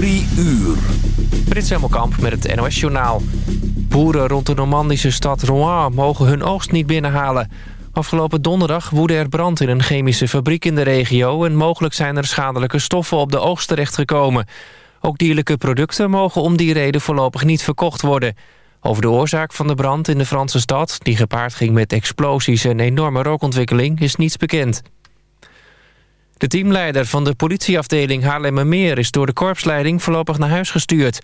Drie uur. Frits Hemelkamp met het NOS Journaal. Boeren rond de Normandische stad Rouen mogen hun oogst niet binnenhalen. Afgelopen donderdag woedde er brand in een chemische fabriek in de regio... en mogelijk zijn er schadelijke stoffen op de oogst terechtgekomen. Ook dierlijke producten mogen om die reden voorlopig niet verkocht worden. Over de oorzaak van de brand in de Franse stad... die gepaard ging met explosies en enorme rookontwikkeling, is niets bekend. De teamleider van de politieafdeling Haarlemmermeer... is door de korpsleiding voorlopig naar huis gestuurd.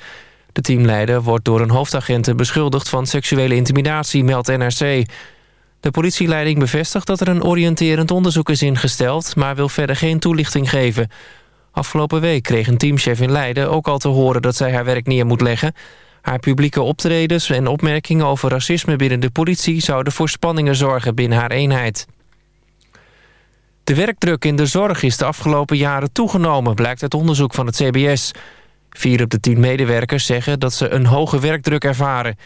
De teamleider wordt door een hoofdagent beschuldigd van seksuele intimidatie, meldt NRC. De politieleiding bevestigt dat er een oriënterend onderzoek is ingesteld... maar wil verder geen toelichting geven. Afgelopen week kreeg een teamchef in Leiden ook al te horen dat zij haar werk neer moet leggen. Haar publieke optredens en opmerkingen over racisme binnen de politie... zouden voor spanningen zorgen binnen haar eenheid. De werkdruk in de zorg is de afgelopen jaren toegenomen... blijkt uit onderzoek van het CBS. Vier op de tien medewerkers zeggen dat ze een hoge werkdruk ervaren.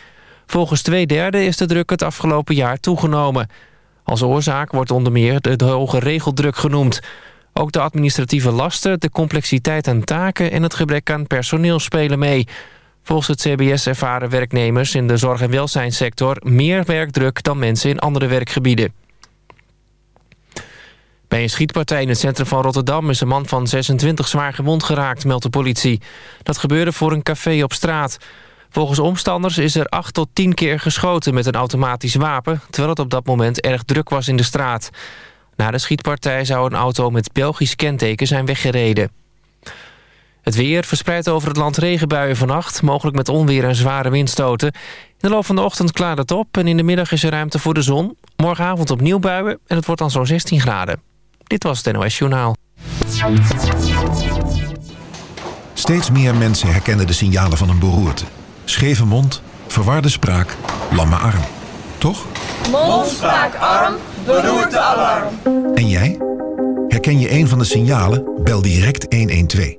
Volgens twee derde is de druk het afgelopen jaar toegenomen. Als oorzaak wordt onder meer de hoge regeldruk genoemd. Ook de administratieve lasten, de complexiteit aan taken... en het gebrek aan personeel spelen mee. Volgens het CBS ervaren werknemers in de zorg- en welzijnssector... meer werkdruk dan mensen in andere werkgebieden. Bij een schietpartij in het centrum van Rotterdam... is een man van 26 zwaar gewond geraakt, meldt de politie. Dat gebeurde voor een café op straat. Volgens omstanders is er 8 tot 10 keer geschoten met een automatisch wapen... terwijl het op dat moment erg druk was in de straat. Na de schietpartij zou een auto met Belgisch kenteken zijn weggereden. Het weer verspreidt over het land regenbuien vannacht... mogelijk met onweer en zware windstoten. In de loop van de ochtend klaart het op... en in de middag is er ruimte voor de zon. Morgenavond opnieuw buien en het wordt dan zo'n 16 graden. Dit was het NOS Journaal. Steeds meer mensen herkennen de signalen van een beroerte. Scheve mond, verwarde spraak, lamme arm. Toch? Mond, spraak, arm, beroerte, alarm. En jij? Herken je een van de signalen? Bel direct 112.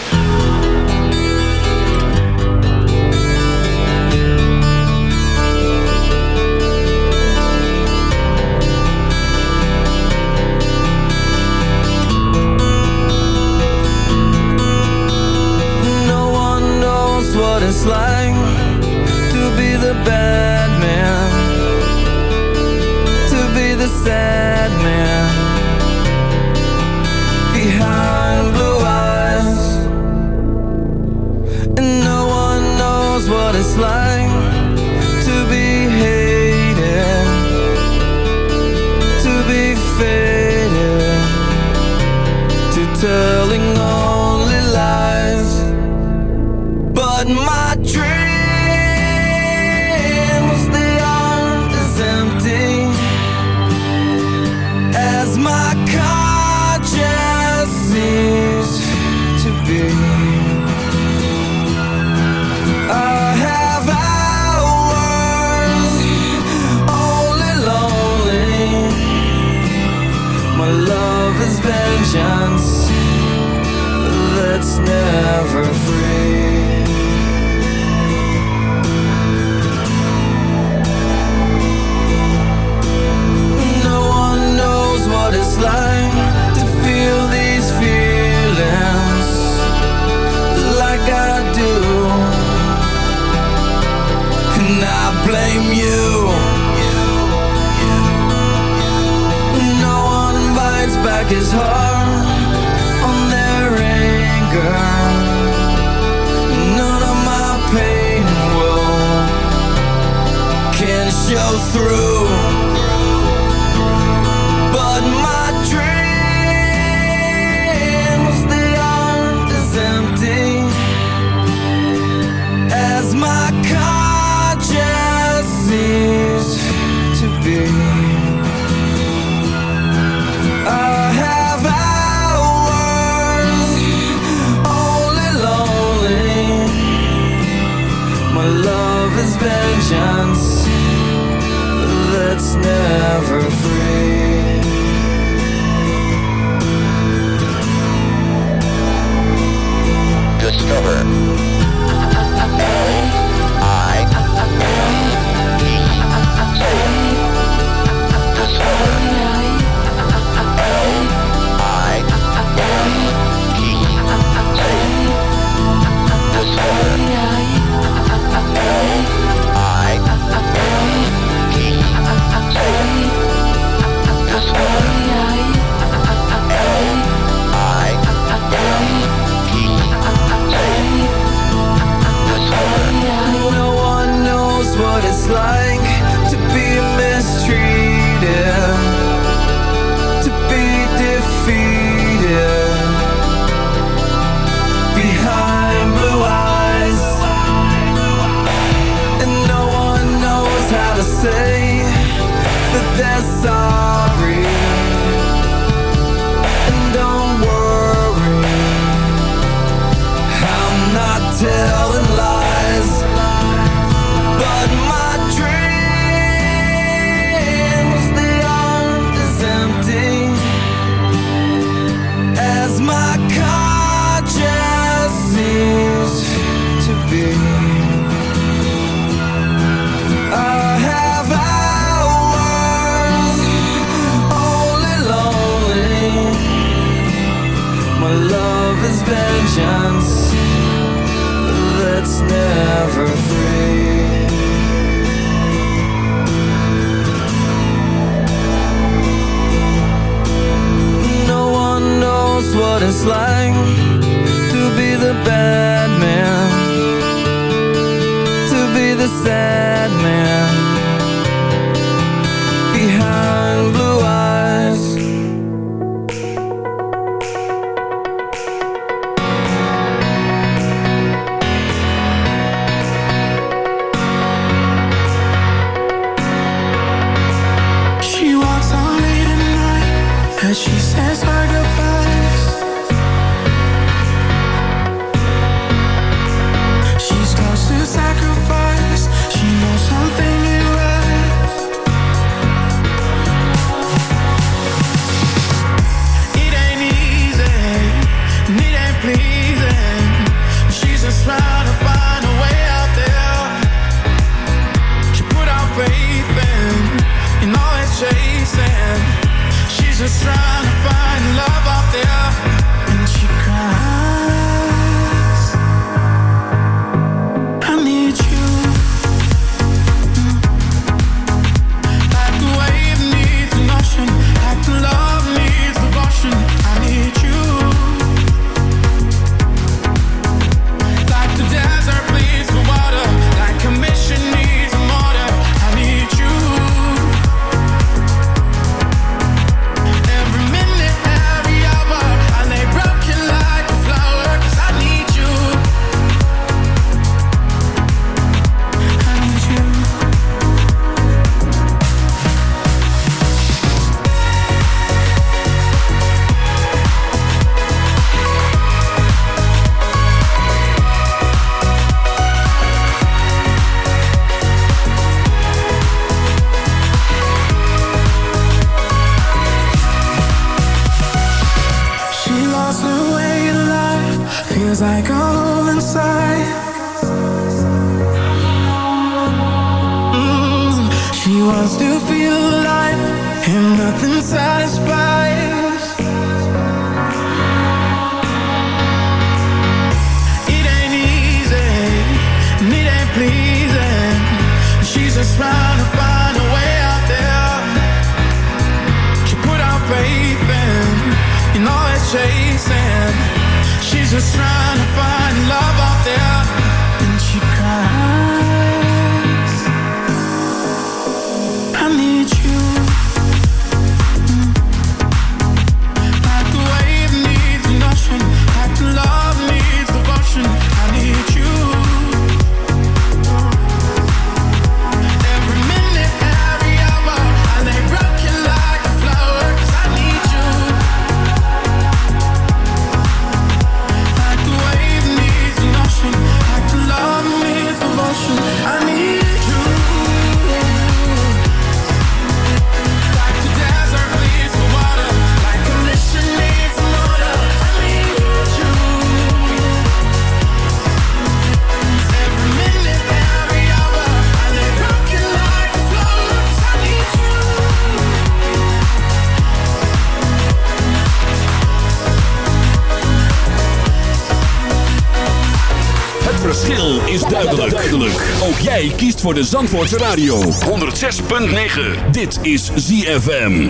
voor de Zandvoortse Radio. 106.9. Dit is ZFM.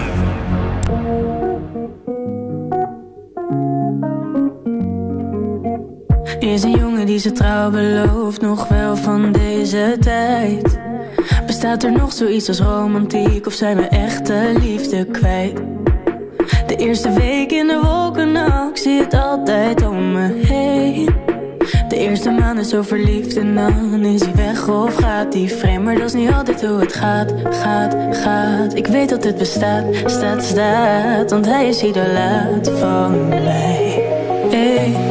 Is een jongen die ze trouw belooft, nog wel van deze tijd. Bestaat er nog zoiets als romantiek, of zijn we echte liefde kwijt? De eerste week in de wolken, nou, ik zie het altijd om me heen eerste maanden zo verliefd en dan is hij weg of gaat die vreemd. Maar dat is niet altijd hoe het gaat, gaat, gaat. Ik weet dat het bestaat, staat, staat, want hij is idolaat van mij. Hey.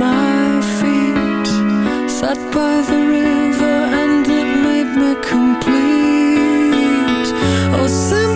my feet Sat by the river and it made me complete. Oh, simple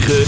9.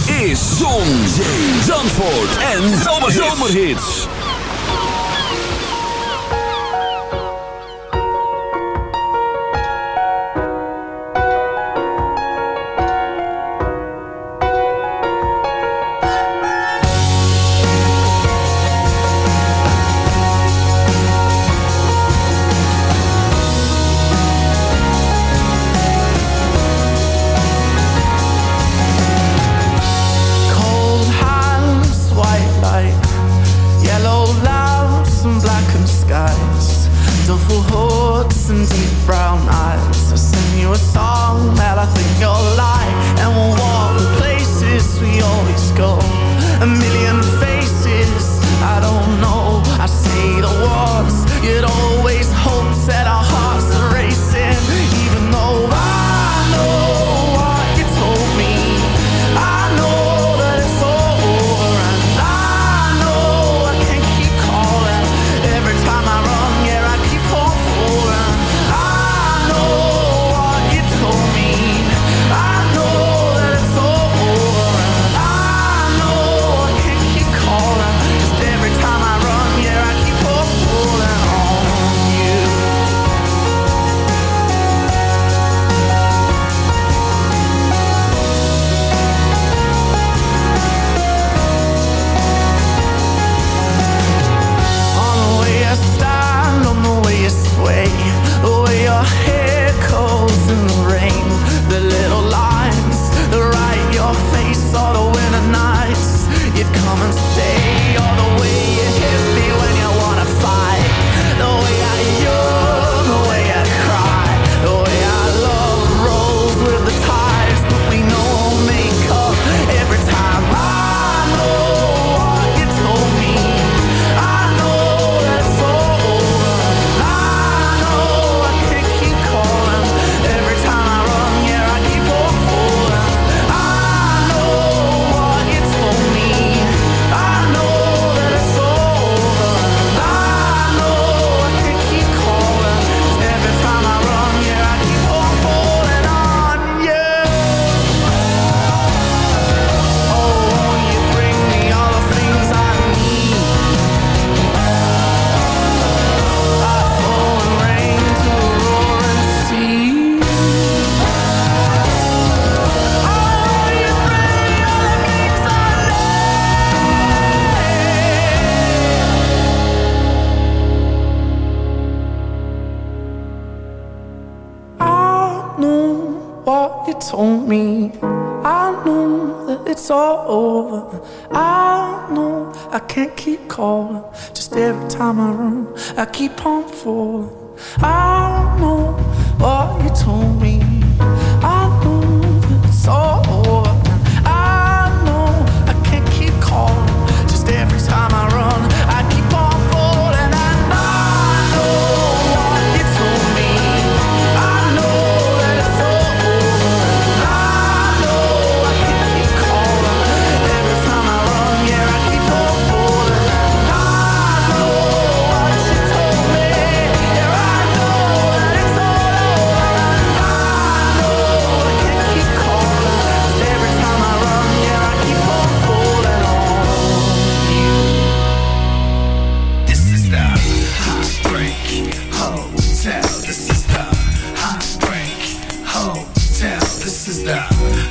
This is the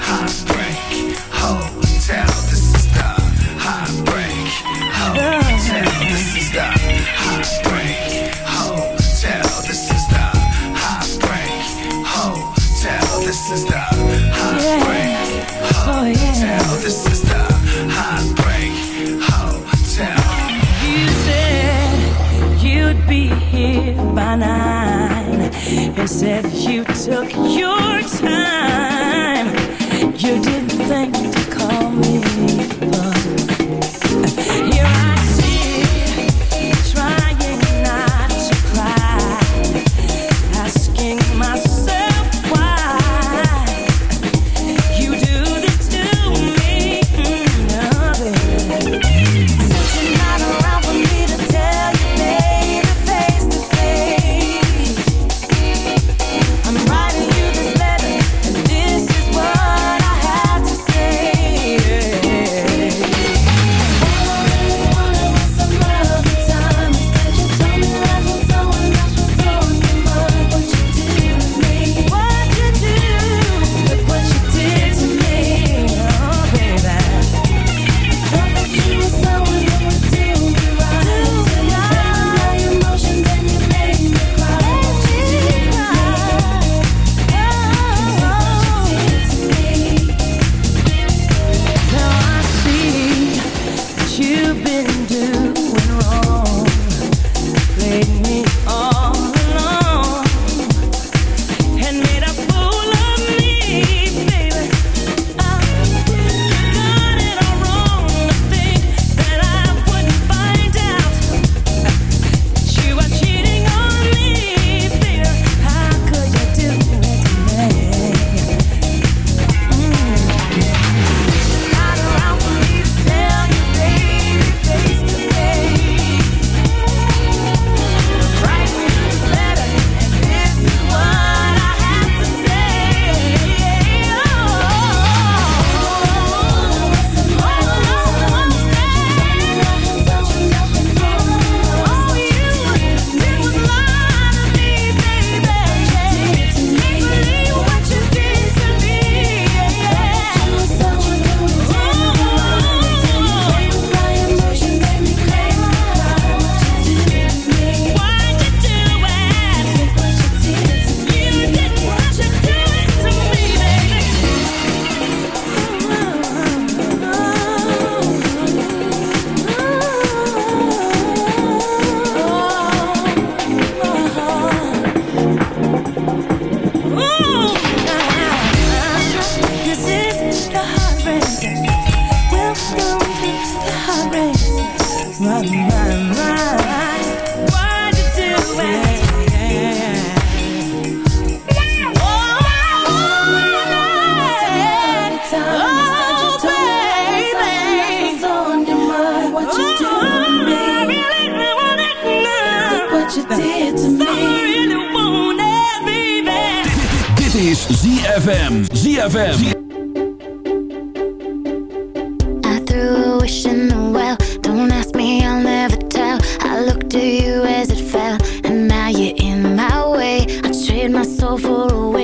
heartbreak hotel. This is the heartbreak hotel. This is the heartbreak hotel. This is the heartbreak hotel. This is the heartbreak hotel. You said you'd be here by nine and said you took your time you did.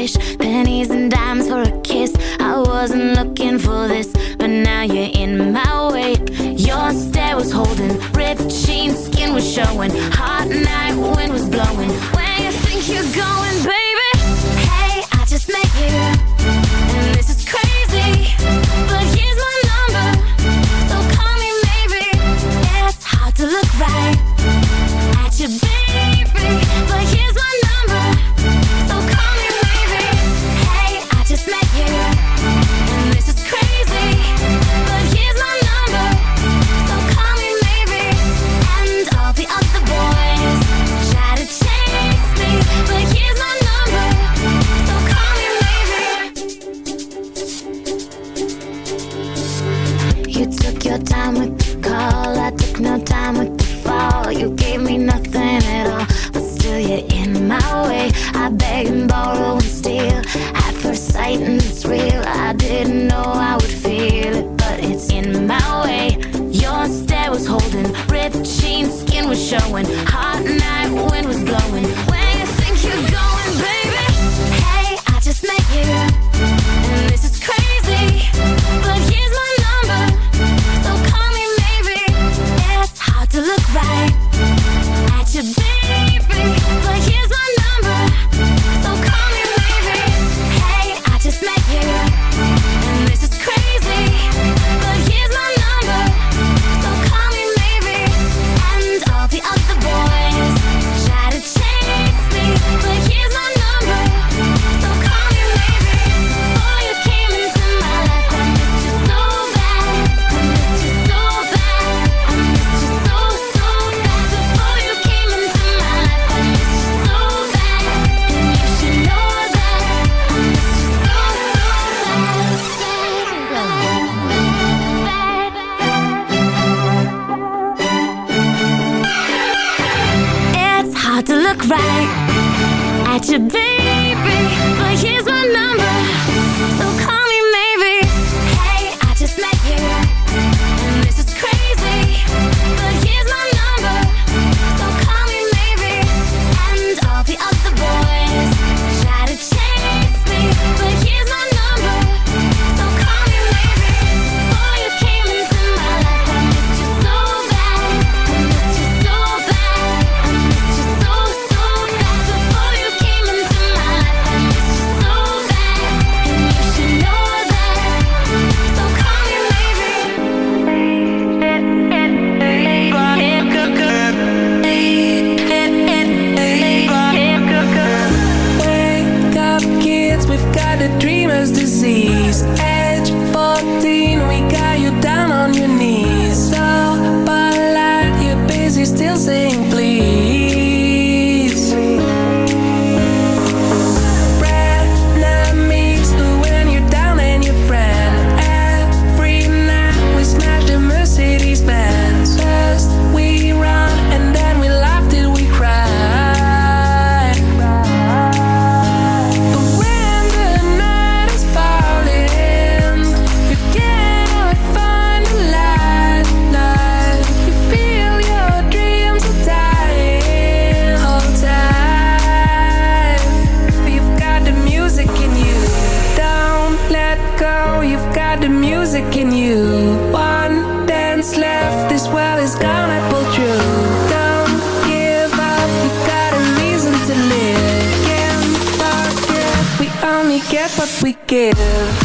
fish, pennies and dimes for a kiss. I wasn't looking for this, but now you're in my way. Your stare was holding, ripped jeans, skin was showing, hot night wind was blowing. Where you think you're going, baby? Give.